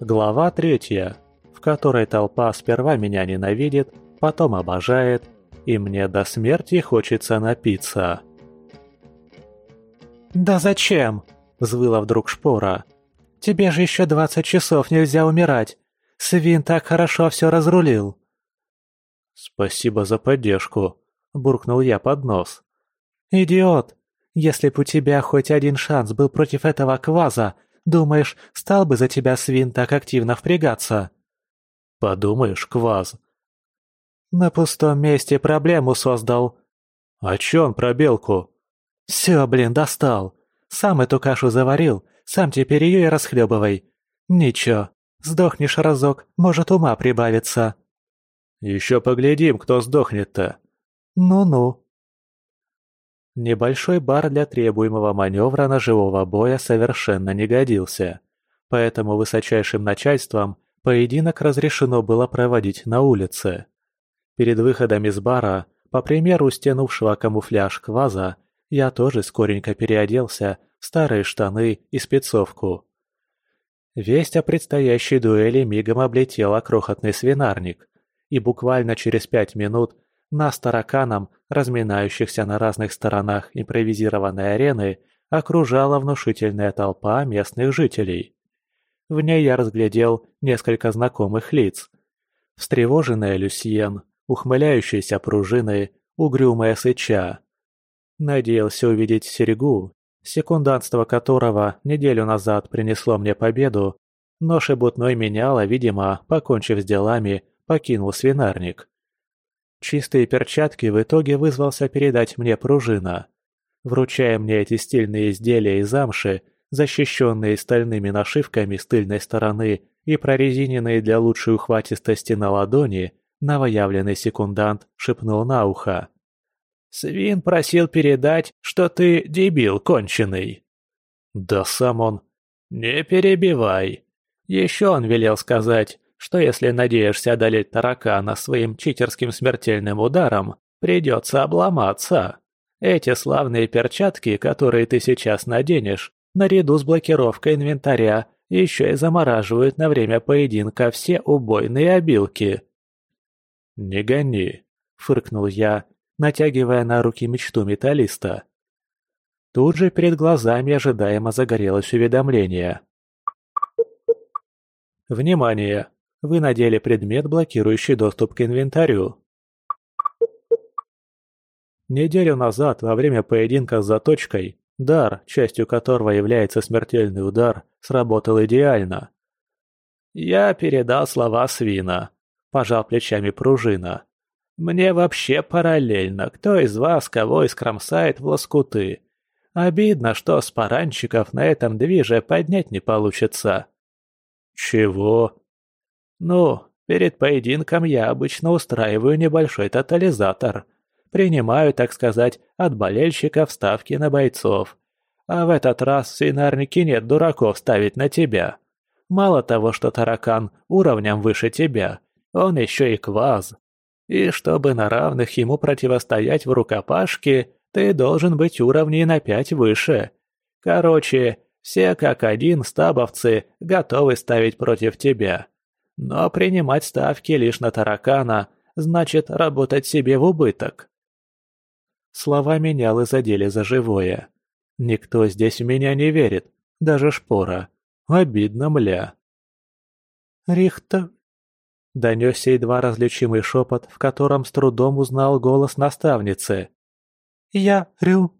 Глава третья, в которой толпа сперва меня ненавидит, потом обожает, и мне до смерти хочется напиться. «Да зачем?» – взвыла вдруг Шпора. «Тебе же еще двадцать часов нельзя умирать. Свин так хорошо все разрулил». «Спасибо за поддержку», – буркнул я под нос. «Идиот! Если б у тебя хоть один шанс был против этого кваза, думаешь, стал бы за тебя свин так активно впрягаться?» «Подумаешь, кваз». «На пустом месте проблему создал». «О чем про белку?» «Все, блин, достал. Сам эту кашу заварил, сам теперь ее и расхлебывай. Ничего, сдохнешь разок, может ума прибавится». «Еще поглядим, кто сдохнет-то». «Ну-ну». Небольшой бар для требуемого маневра ножевого боя совершенно не годился, поэтому высочайшим начальством поединок разрешено было проводить на улице. Перед выходом из бара, по примеру стянувшего камуфляж кваза, я тоже скоренько переоделся в старые штаны и спецовку. Весть о предстоящей дуэли мигом облетела крохотный свинарник, и буквально через пять минут нас тараканом, разминающихся на разных сторонах импровизированной арены, окружала внушительная толпа местных жителей. В ней я разглядел несколько знакомых лиц. Встревоженная Люсьен, ухмыляющаяся пружины, угрюмая сыча. Надеялся увидеть Серегу, секундантство которого неделю назад принесло мне победу, но шебутной меняла, видимо, покончив с делами, покинул свинарник. Чистые перчатки в итоге вызвался передать мне пружина. Вручая мне эти стильные изделия из замши, защищенные стальными нашивками с тыльной стороны и прорезиненные для лучшей ухватистости на ладони, новоявленный секундант шепнул на ухо. «Свин просил передать, что ты дебил конченый». «Да сам он...» «Не перебивай. Еще он велел сказать, что если надеешься одолеть таракана своим читерским смертельным ударом, придется обломаться. Эти славные перчатки, которые ты сейчас наденешь, наряду с блокировкой инвентаря, еще и замораживают на время поединка все убойные обилки. «Не гони», — фыркнул я, натягивая на руки мечту металлиста. Тут же перед глазами ожидаемо загорелось уведомление. «Внимание! Вы надели предмет, блокирующий доступ к инвентарю. Неделю назад, во время поединка с заточкой, дар, частью которого является смертельный удар, сработал идеально. «Я передал слова свина», – пожал плечами пружина. «Мне вообще параллельно, кто из вас кого искромсает в лоскуты. Обидно, что спаранчиков на этом движе поднять не получится». «Чего?» Ну, перед поединком я обычно устраиваю небольшой тотализатор. Принимаю, так сказать, от болельщиков ставки на бойцов. А в этот раз в свинарнике нет дураков ставить на тебя. Мало того, что таракан уровнем выше тебя, он еще и кваз. И чтобы на равных ему противостоять в рукопашке, ты должен быть уровней на пять выше. Короче, все как один стабовцы готовы ставить против тебя. Но принимать ставки лишь на таракана значит работать себе в убыток. Слова менялы задели за живое. Никто здесь в меня не верит, даже шпора. Обидно, мля. «Рихта...» Донесся едва различимый шепот, в котором с трудом узнал голос наставницы. «Я Рю...»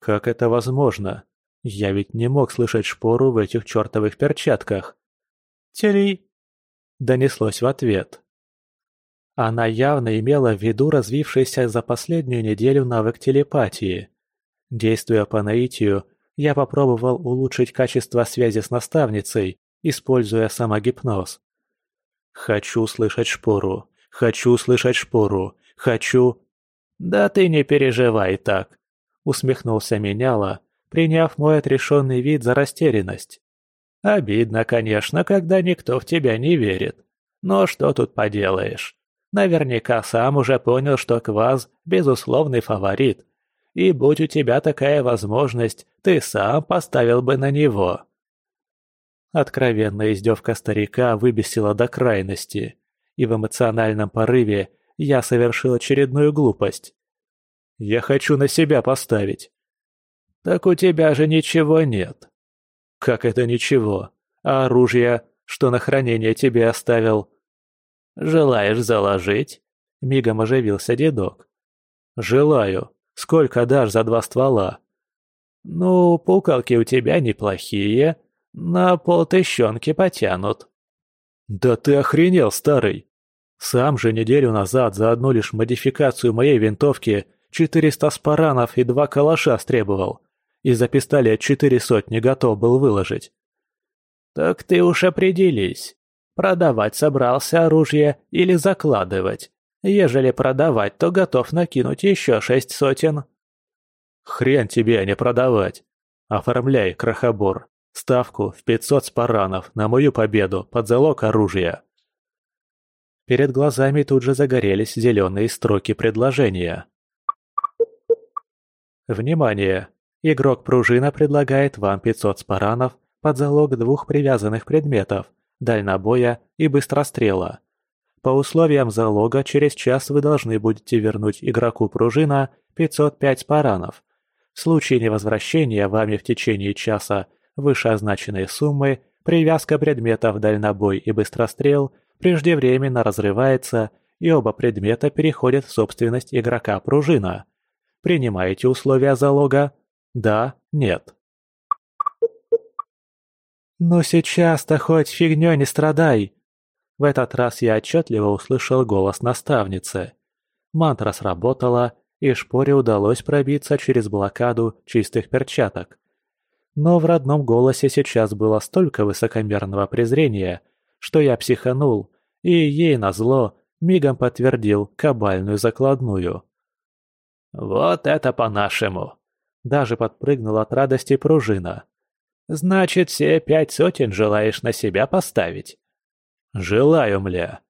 Как это возможно? Я ведь не мог слышать шпору в этих чертовых перчатках. Тери!» Донеслось в ответ. Она явно имела в виду развившийся за последнюю неделю навык телепатии. Действуя по наитию, я попробовал улучшить качество связи с наставницей, используя самогипноз. «Хочу слышать шпору! Хочу слышать шпору! Хочу...» «Да ты не переживай так!» — усмехнулся Меняла, приняв мой отрешенный вид за растерянность. Обидно, конечно, когда никто в тебя не верит. Но что тут поделаешь? Наверняка сам уже понял, что Кваз – безусловный фаворит. И будь у тебя такая возможность, ты сам поставил бы на него. Откровенная издевка старика выбесила до крайности, и в эмоциональном порыве я совершил очередную глупость. «Я хочу на себя поставить». «Так у тебя же ничего нет». «Как это ничего? А оружие, что на хранение тебе оставил?» «Желаешь заложить?» — мигом оживился дедок. «Желаю. Сколько дашь за два ствола?» «Ну, пукалки у тебя неплохие, на полтыщенки потянут». «Да ты охренел, старый! Сам же неделю назад за одну лишь модификацию моей винтовки 400 спаранов и два калаша стребовал, и за пистолет четыре сотни готов был выложить». «Так ты уж определись, продавать собрался оружие или закладывать. Ежели продавать, то готов накинуть еще шесть сотен». «Хрен тебе, а не продавать. Оформляй, крохобор. Ставку в 500 спаранов на мою победу под залог оружия. Перед глазами тут же загорелись зеленые строки предложения. Внимание! Игрок-пружина предлагает вам 500 спаранов под залог двух привязанных предметов – дальнобоя и быстрострела. По условиям залога через час вы должны будете вернуть игроку-пружина 505 спаранов. В случае невозвращения вами в течение часа вышеозначенные суммы, привязка предметов дальнобой и быстрострел преждевременно разрывается, и оба предмета переходят в собственность игрока-пружина. Принимаете условия залога? Да, нет. «Ну сейчас-то хоть фигнёй не страдай!» В этот раз я отчетливо услышал голос наставницы. Мантра сработала, и шпоре удалось пробиться через блокаду чистых перчаток. Но в родном голосе сейчас было столько высокомерного презрения, что я психанул, и ей назло мигом подтвердил кабальную закладную. «Вот это по-нашему!» Даже подпрыгнул от радости пружина. «Значит, все пять сотен желаешь на себя поставить?» «Желаю, мля!»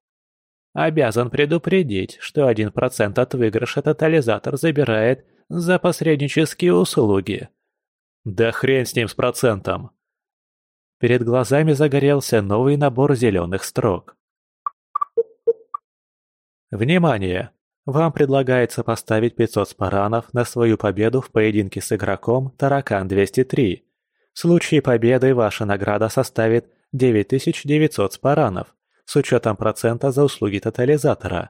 «Обязан предупредить, что один процент от выигрыша тотализатор забирает за посреднические услуги», да хрен с ним с процентом. Перед глазами загорелся новый набор зеленых строк. Внимание! Вам предлагается поставить 500 спаранов на свою победу в поединке с игроком Таракан-203. В случае победы ваша награда составит 9900 спаранов, с учетом процента за услуги тотализатора.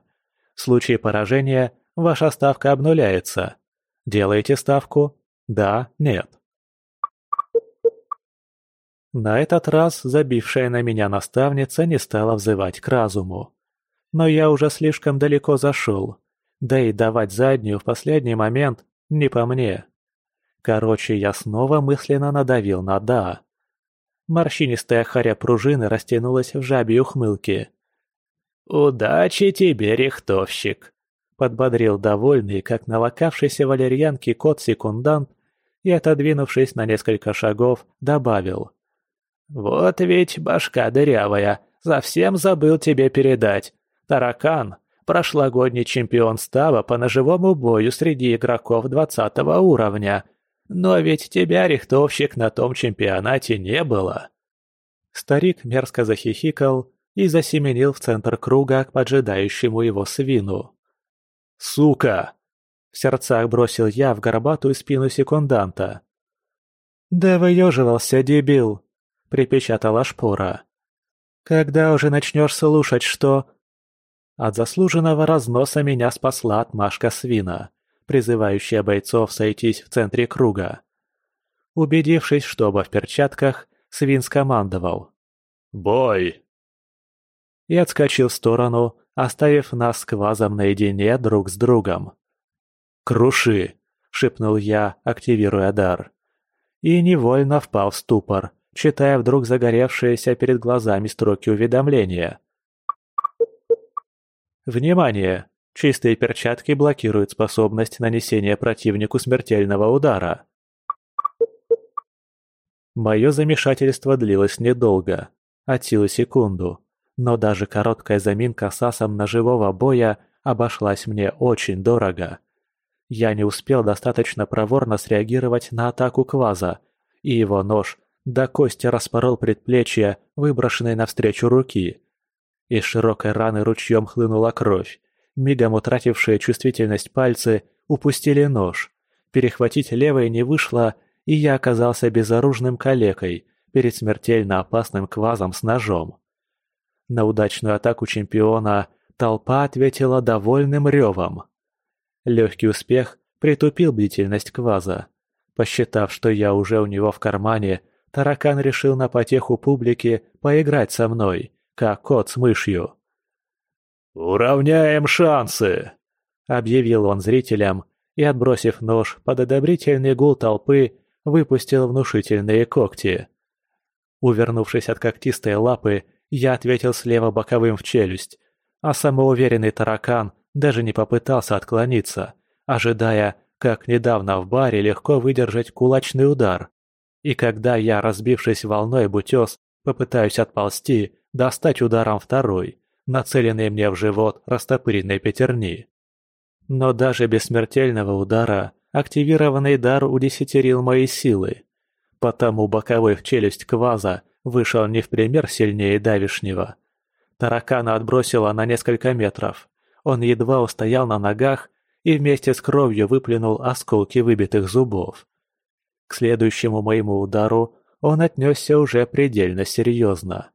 В случае поражения ваша ставка обнуляется. Делаете ставку? Да, нет. На этот раз забившая на меня наставница не стала взывать к разуму. Но я уже слишком далеко зашел, да и давать заднюю в последний момент не по мне. Короче, я снова мысленно надавил на «да». Морщинистая харя пружины растянулась в жабе ухмылке. «Удачи тебе, рихтовщик!» — подбодрил довольный, как налокавшийся валерьянки кот-секундант, и, отодвинувшись на несколько шагов, добавил. «Вот ведь башка дырявая, совсем забыл тебе передать. Таракан – прошлогодний чемпион става по ножевому бою среди игроков двадцатого уровня. Но ведь тебя, рихтовщик, на том чемпионате не было». Старик мерзко захихикал и засеменил в центр круга к поджидающему его свину. «Сука!» – в сердцах бросил я в горбатую спину секунданта. «Да выеживался, дебил!» припечатала шпора. «Когда уже начнешь слушать, что...» От заслуженного разноса меня спасла отмашка свина, призывающая бойцов сойтись в центре круга. Убедившись, что оба в перчатках, свин скомандовал. «Бой!» И отскочил в сторону, оставив нас с квазом наедине друг с другом. «Круши!» — шепнул я, активируя дар. И невольно впал в ступор, читая вдруг загоревшиеся перед глазами строки уведомления. Внимание! Чистые перчатки блокируют способность нанесения противнику смертельного удара. Мое замешательство длилось недолго, от силы секунду, но даже короткая заминка с асом ножевого боя обошлась мне очень дорого. Я не успел достаточно проворно среагировать на атаку Кваза, и его нож до кости распорол предплечье, выброшенной навстречу руки. Из широкой раны ручьем хлынула кровь. Мигом утратившие чувствительность пальцы упустили нож. Перехватить левой не вышло, и я оказался безоружным калекой перед смертельно опасным квазом с ножом. На удачную атаку чемпиона толпа ответила довольным ревом. Легкий успех притупил бдительность кваза. Посчитав, что я уже у него в кармане, таракан решил на потеху публики поиграть со мной, как кот с мышью. «Уравняем шансы!» — объявил он зрителям и, отбросив нож под одобрительный гул толпы, выпустил внушительные когти. Увернувшись от когтистой лапы, я ответил слева боковым в челюсть, а самоуверенный таракан даже не попытался отклониться, ожидая, как недавно в баре легко выдержать кулачный удар. И когда я, разбившись волной об утес, попытаюсь отползти, достать ударом второй, нацеленный мне в живот растопыренной пятерни. Но даже без смертельного удара активированный дар удесятерил мои силы. Потому боковой в челюсть кваза вышел не в пример сильнее давишнего. Таракана отбросило на несколько метров. Он едва устоял на ногах и вместе с кровью выплюнул осколки выбитых зубов. К следующему моему удару он отнесся уже предельно серьезно.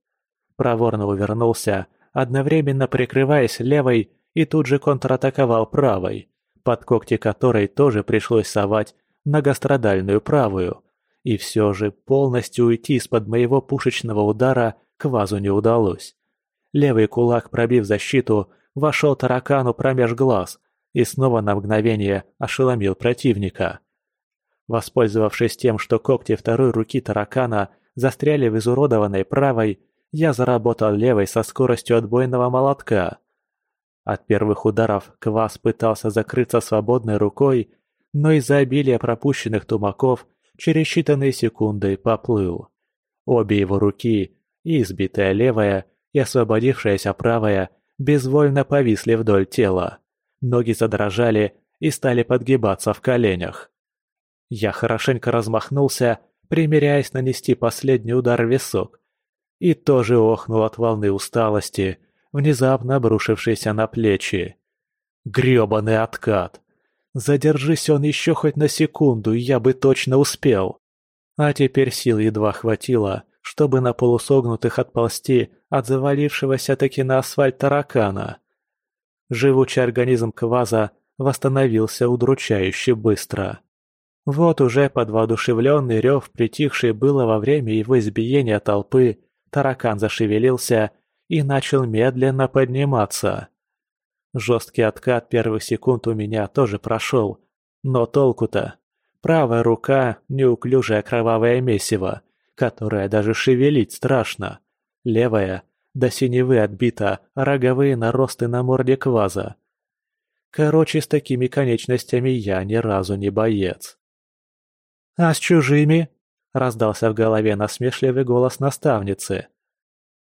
Проворно увернулся, одновременно прикрываясь левой и тут же контратаковал правой, под когти которой тоже пришлось совать многострадальную правую, и все же полностью уйти из-под моего пушечного удара квазу не удалось. Левый кулак, пробив защиту, вошел таракану промеж глаз и снова на мгновение ошеломил противника. Воспользовавшись тем, что когти второй руки таракана застряли в изуродованной правой, я заработал левой со скоростью отбойного молотка. От первых ударов Квас пытался закрыться свободной рукой, но из-за обилия пропущенных тумаков через считанные секунды поплыл. Обе его руки, и избитая левая, и освободившаяся правая, безвольно повисли вдоль тела. Ноги задрожали и стали подгибаться в коленях. Я хорошенько размахнулся, примеряясь нанести последний удар в висок, и тоже охнул от волны усталости, внезапно обрушившейся на плечи. Грёбаный откат! Задержись он еще хоть на секунду, я бы точно успел. А теперь сил едва хватило, чтобы на полусогнутых отползти от завалившегося таки на асфальт таракана. Живучий организм кваза восстановился удручающе быстро. Вот уже под воодушевленный рев, притихший было во время его избиения толпы, таракан зашевелился и начал медленно подниматься. Жесткий откат первых секунд у меня тоже прошел. Но толку-то? Правая рука – неуклюжее кровавое месиво, которое даже шевелить страшно. Левая – до синевы отбита роговые наросты на морде кваза. Короче, с такими конечностями я ни разу не боец. «А с чужими?» – раздался в голове насмешливый голос наставницы.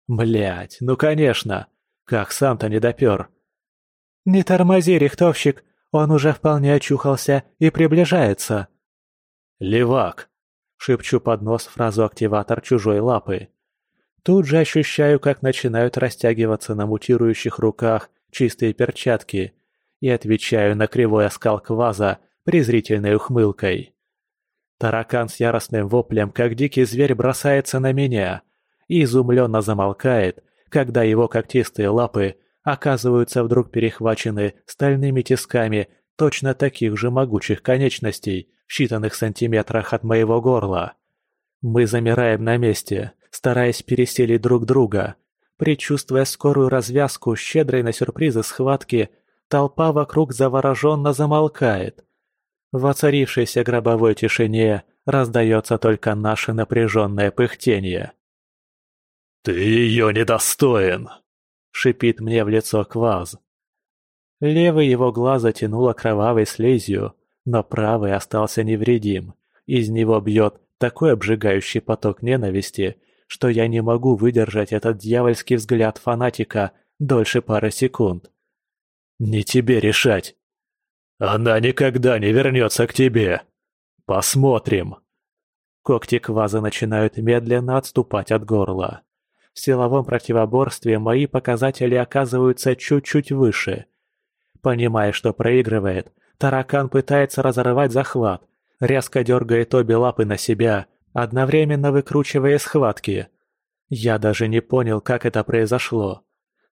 Блять, ну конечно! Как сам-то не допер? «Не тормози, рихтовщик, он уже вполне очухался и приближается». «Левак!» — шепчу под нос фразу-активатор чужой лапы. Тут же ощущаю, как начинают растягиваться на мутирующих руках чистые перчатки и отвечаю на кривой оскал кваза презрительной ухмылкой. Таракан с яростным воплем, как дикий зверь, бросается на меня и изумленно замолкает, когда его когтистые лапы оказываются вдруг перехвачены стальными тисками точно таких же могучих конечностей в считанных сантиметрах от моего горла. Мы замираем на месте, стараясь переселить друг друга. Предчувствуя скорую развязку щедрой на сюрпризы схватки, толпа вокруг завороженно замолкает. В оцарившейся гробовой тишине раздается только наше напряженное пыхтение. «Ты ее недостоин!» шипит мне в лицо Кваз. Левый его глаз затянуло кровавой слизью, но правый остался невредим. Из него бьет такой обжигающий поток ненависти, что я не могу выдержать этот дьявольский взгляд фанатика дольше пары секунд. «Не тебе решать!» «Она никогда не вернется к тебе!» «Посмотрим!» Когти кваза начинают медленно отступать от горла. В силовом противоборстве мои показатели оказываются чуть-чуть выше. Понимая, что проигрывает, таракан пытается разорвать захват, резко дергает обе лапы на себя, одновременно выкручивая схватки. Я даже не понял, как это произошло.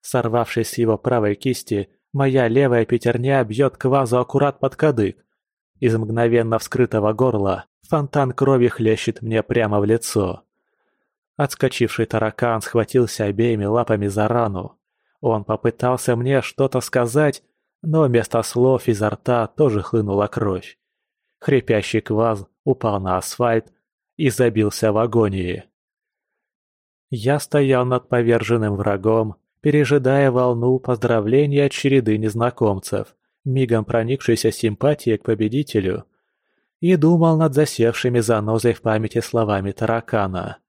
Сорвавшись с его правой кисти, моя левая пятерня бьет квазу аккурат под кадык. Из мгновенно вскрытого горла фонтан крови хлещет мне прямо в лицо. Отскочивший таракан схватился обеими лапами за рану. Он попытался мне что-то сказать, но вместо слов изо рта тоже хлынула кровь. Хрипящий кваз упал на асфальт и забился в агонии. Я стоял над поверженным врагом, пережидая волну поздравлений от череды незнакомцев, мигом проникшейся симпатией к победителю, и думал над засевшими занозой в памяти словами таракана.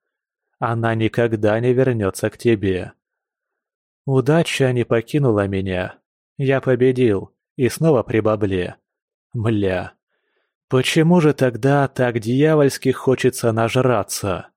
«Она никогда не вернется к тебе». Удача не покинула меня. Я победил, и снова при бабле. Мля. Почему же тогда так дьявольски хочется нажраться?